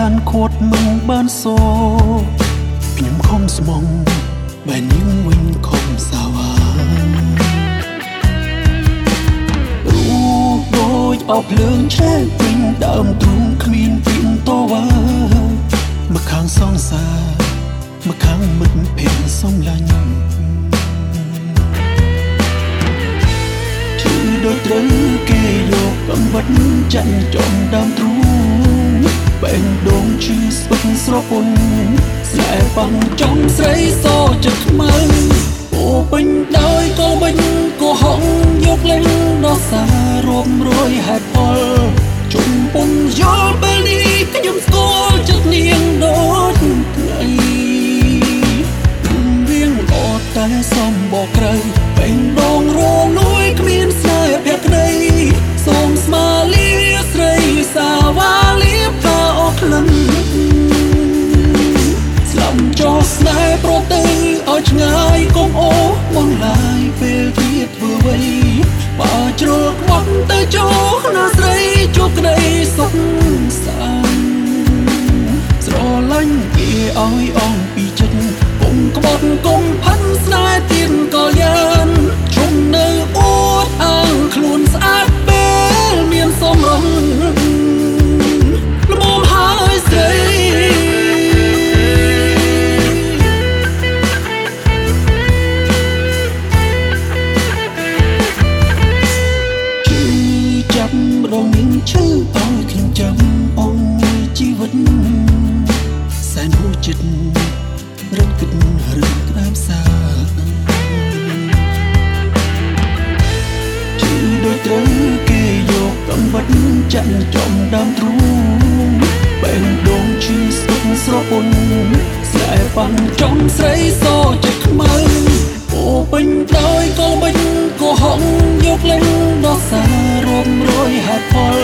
អានខួតមិនបានសូខ្ញុំខំស្មងបែរនាងវិញខំសាវ៉ារូដូចអបភ្លើងឆេះពេញដើមទ្រូងគ្មានពីនតវ៉ាមកខាងសងសាមកខាងមិត្តភ័ក្តិសំឡាញ់ជឿដូចត្រូវគេយ កកំវិតចាញ់ចំដើមទ្រូងបែងដងឈឺស្ពឹកស្រពន់ស្លែប៉ងចំស្រីសចិត្តខ្មៅ សំបកក្រៅពេញដងរលួយគ្មានស្នេហ៍ភក្តីសូមស្មាលាស្រីសាវ៉ាលៀបតាអស់ក្លិនស្លាប់ចោលស្នេហ៍ប្រទៅឲ្យឆ្ងាយកុំអូបងឡាយពេលទៀតធ្វើអ្វីបើជ្រុលខ្វាក់ទៅចូលណាស្រីជួបក្តីសុខសាន្តស្រឡាញ់គេឲ្យអងពីចិត្តកុំក្បត់កុំផាន់ស្នេហ៍ទៀតក៏ យ៉ានជុំនៅអួតអាងខ្លួនស្អាតពេលមានសំរងល្មមហើយស្រីជួយចាប់រងនាងឈឺឲ្យខ្ញុំចាំបងជីវិតសែនហួចិត្តរឹកគិតរឿងក្តាមសា ដូចត្រូវគេយកកំវិតចាក់ចំដើមទ្រូងបែងដងឈឺស្ទុកស្រពន់ស្លែប៉ាន់ចំស្រីសចិត្តខ្មៅអូពេញដោយកោបិញកោហងយកលេងដោះសាររួមរយហេតុផល